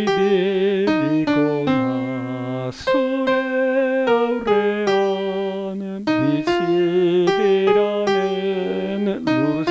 ibili zure aurrean bizi diren lur